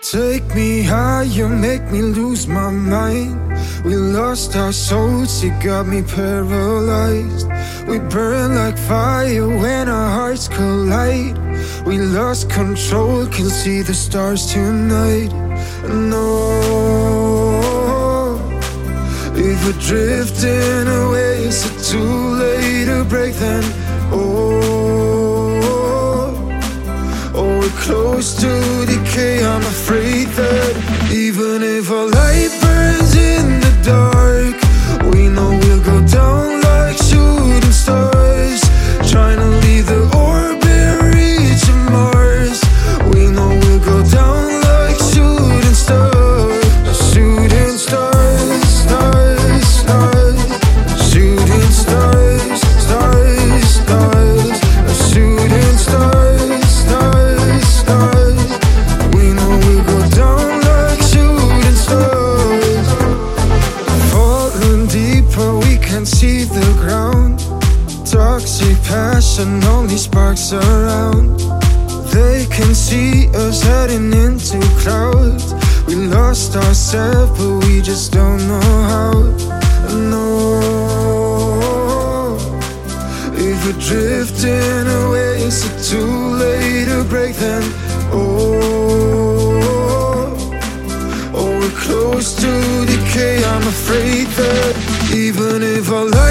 Take me higher, make me lose my mind. We lost our souls, it got me paralyzed. We burn like fire when our hearts collide. We lost control, can see the stars tonight. No, if we're drifting away, is it too late to break then? Oh, we're close to decay. I'm afraid that even if our light burns in the dark, deeper, we can see the ground. Toxic passion only sparks around. They can see us heading into clouds. We lost ourselves, but we just don't know how. No, if we're drifting away, is it too late to break then? Oh, oh, we're close to decay. I'm afraid that even if I light